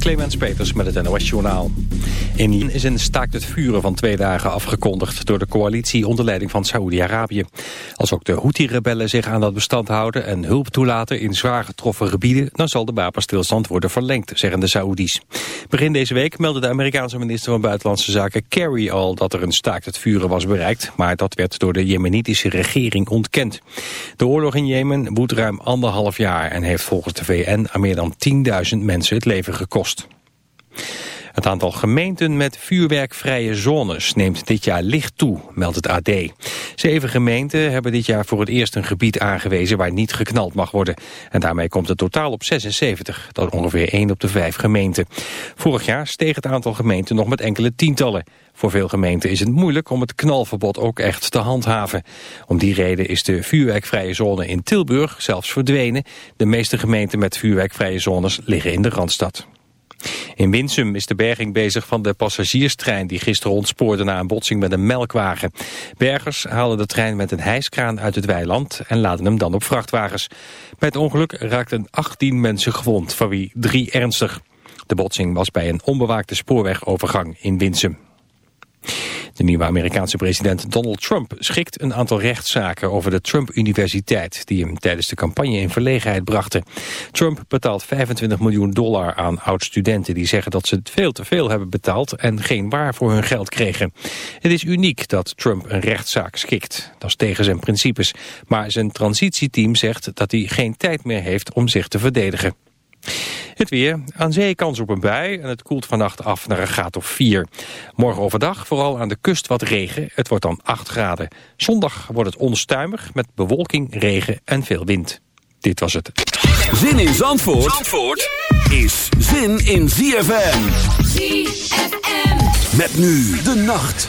Clemens Peters met het NOS Journaal. In is een staakt het vuren van twee dagen afgekondigd... door de coalitie onder leiding van Saoedi-Arabië. Als ook de Houthi-rebellen zich aan dat bestand houden... en hulp toelaten in zwaar getroffen gebieden... dan zal de wapenstilstand worden verlengd, zeggen de Saoedi's. Begin deze week meldde de Amerikaanse minister van Buitenlandse Zaken... Kerry al dat er een staakt het vuren was bereikt... maar dat werd door de jemenitische regering ontkend. De oorlog in Jemen woedt ruim anderhalf jaar... en heeft volgens de VN aan meer dan 10.000 mensen het leven gekost. Het aantal gemeenten met vuurwerkvrije zones neemt dit jaar licht toe, meldt het AD. Zeven gemeenten hebben dit jaar voor het eerst een gebied aangewezen waar niet geknald mag worden. En daarmee komt het totaal op 76, dat ongeveer 1 op de 5 gemeenten. Vorig jaar steeg het aantal gemeenten nog met enkele tientallen. Voor veel gemeenten is het moeilijk om het knalverbod ook echt te handhaven. Om die reden is de vuurwerkvrije zone in Tilburg zelfs verdwenen. De meeste gemeenten met vuurwerkvrije zones liggen in de Randstad. In Winsum is de berging bezig van de passagierstrein die gisteren ontspoorde na een botsing met een melkwagen. Bergers haalden de trein met een hijskraan uit het weiland en laden hem dan op vrachtwagens. Bij het ongeluk raakten 18 mensen gewond, van wie drie ernstig. De botsing was bij een onbewaakte spoorwegovergang in Winsum. De nieuwe Amerikaanse president Donald Trump schikt een aantal rechtszaken over de Trump-universiteit... die hem tijdens de campagne in verlegenheid brachten. Trump betaalt 25 miljoen dollar aan oud-studenten... die zeggen dat ze veel te veel hebben betaald en geen waar voor hun geld kregen. Het is uniek dat Trump een rechtszaak schikt. Dat is tegen zijn principes. Maar zijn transitieteam zegt dat hij geen tijd meer heeft om zich te verdedigen. Het weer. Aan zee kans op een bui en het koelt vannacht af naar een graad of 4. Morgen overdag vooral aan de kust wat regen. Het wordt dan 8 graden. Zondag wordt het onstuimig met bewolking, regen en veel wind. Dit was het. Zin in Zandvoort, Zandvoort is zin in ZFM. ZFM. Met nu de nacht.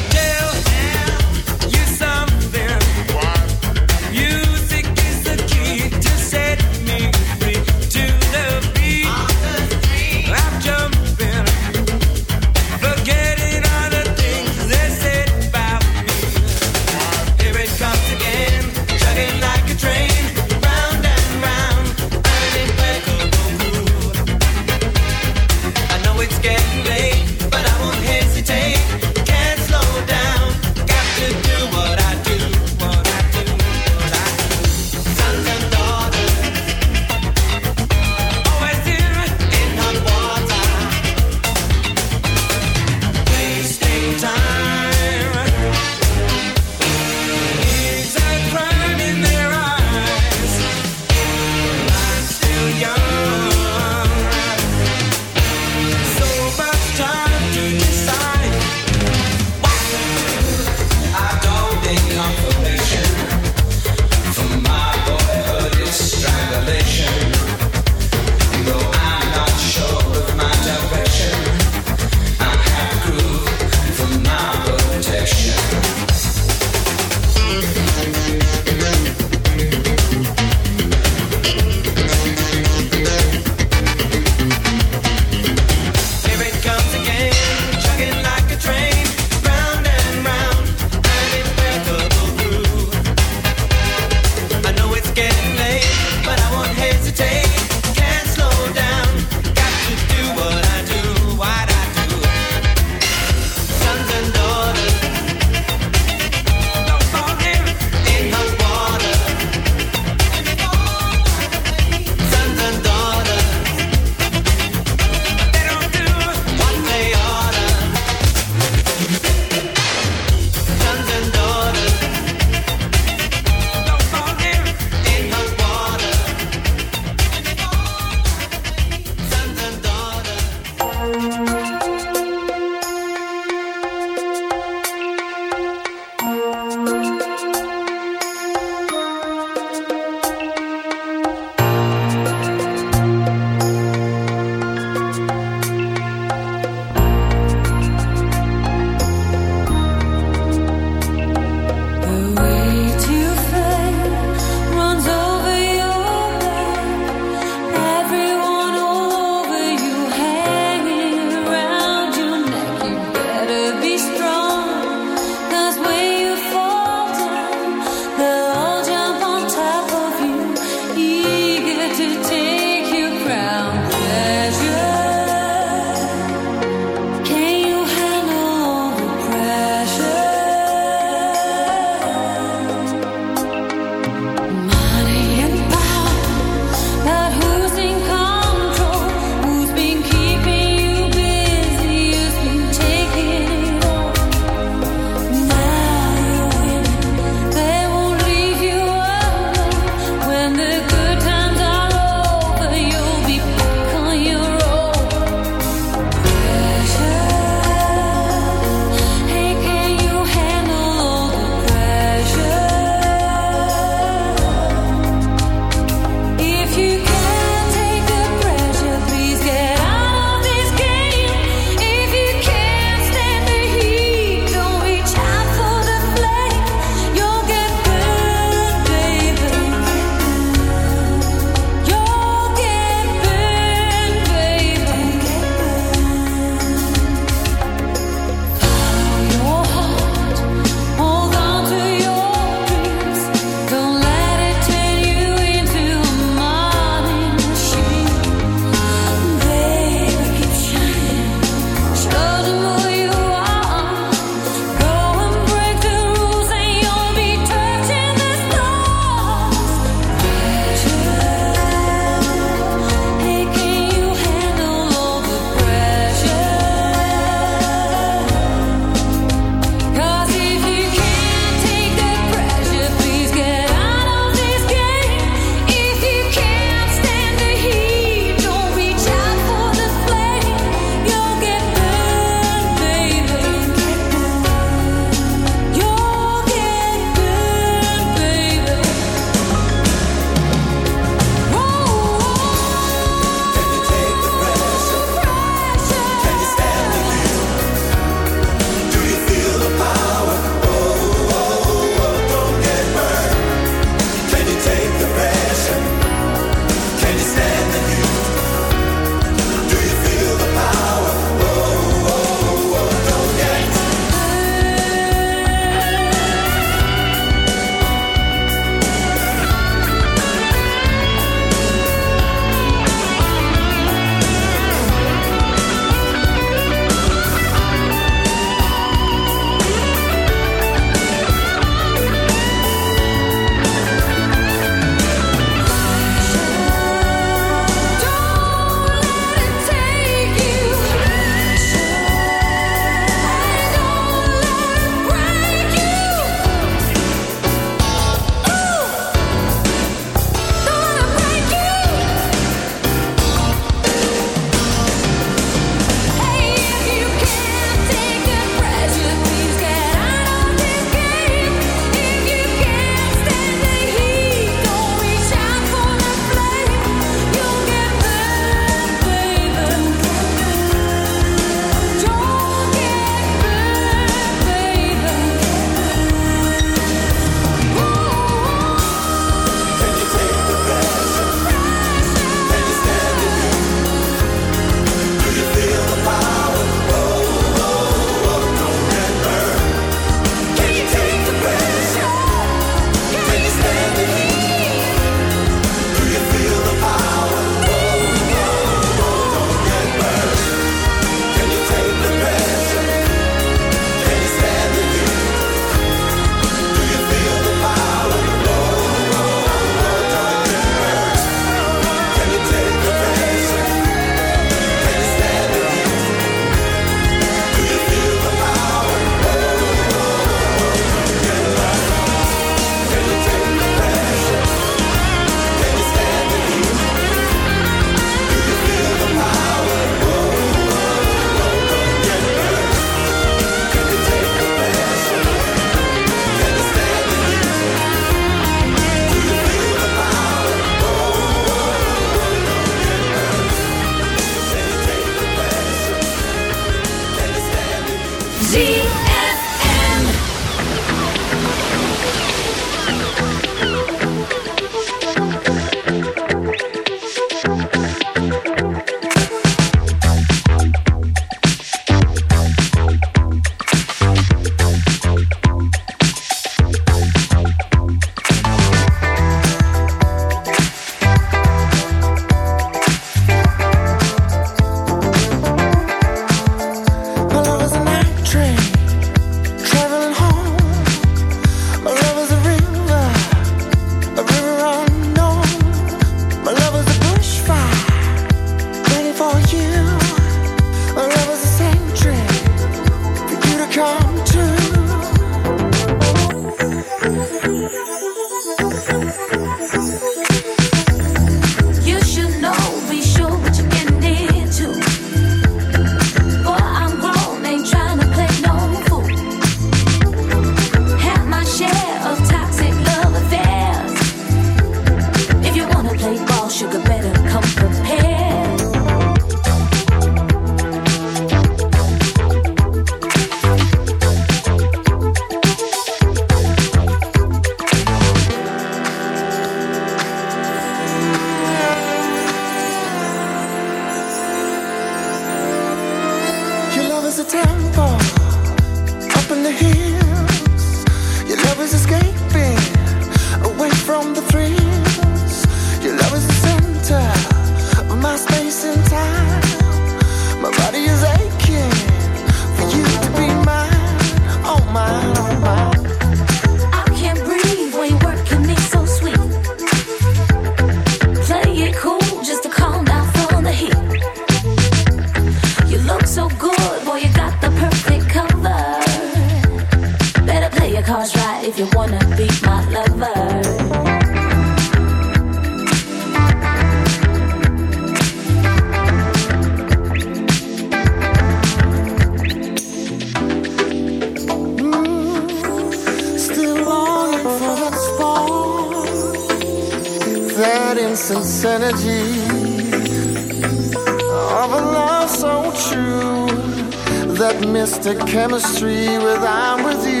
chemistry with I'm with you.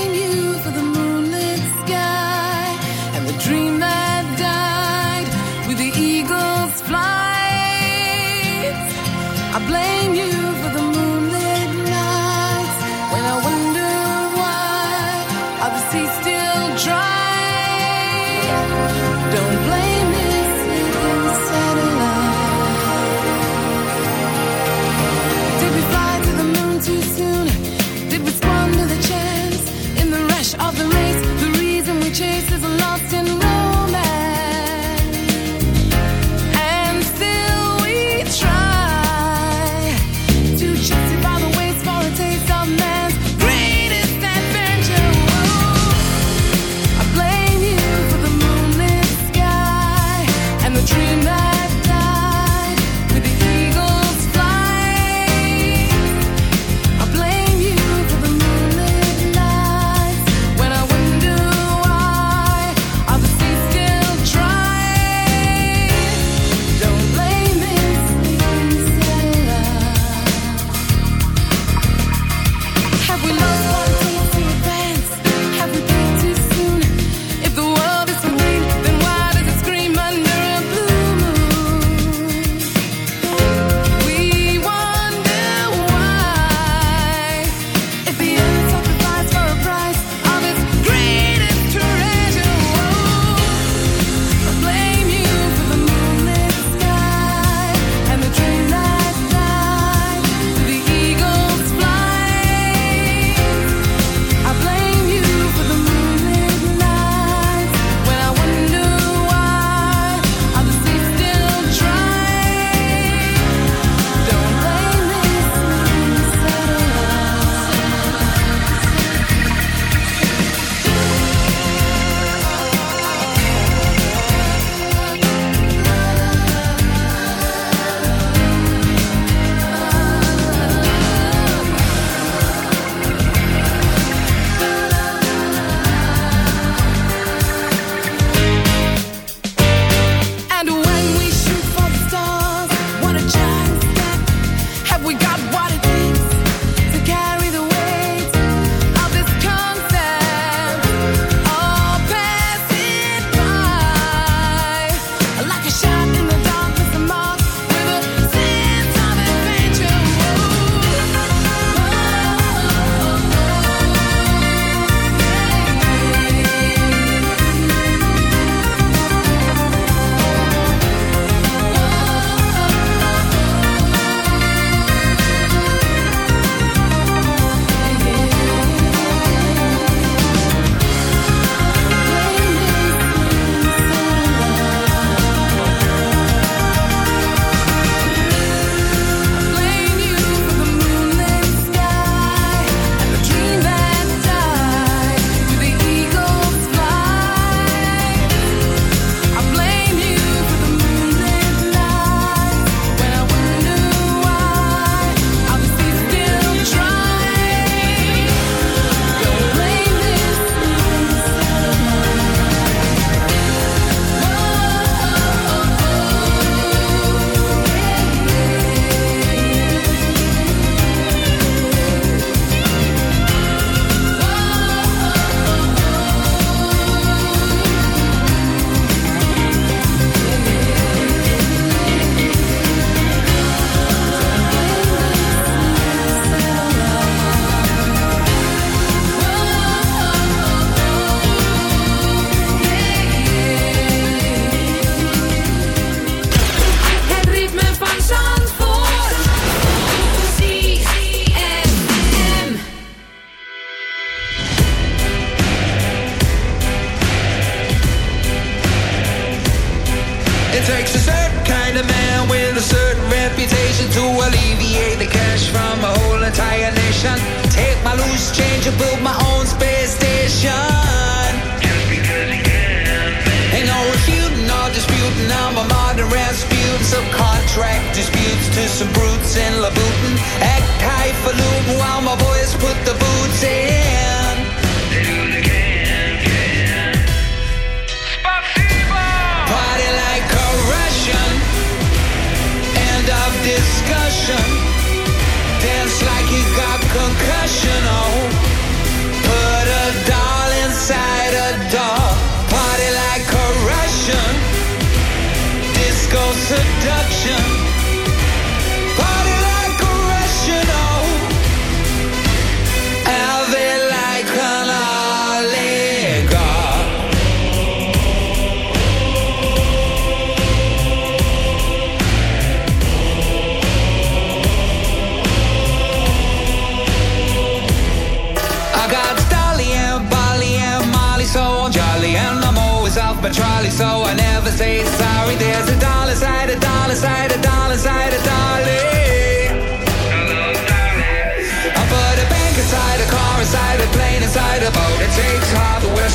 you.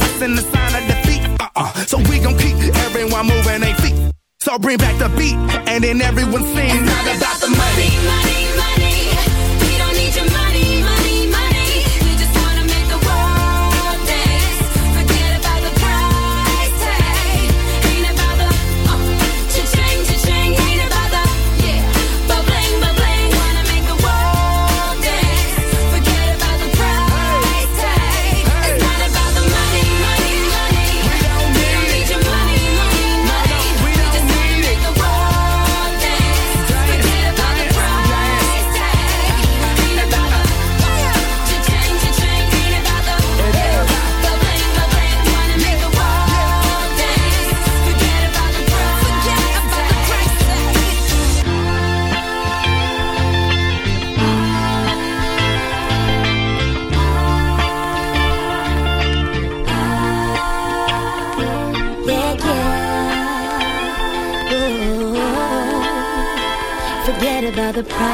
See in the sign of defeat. Uh-uh. So we gon' keep everyone moving their feet. So bring back the beat, and then everyone sings. It's not about the money. money, money. the price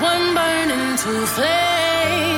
one burning to flame.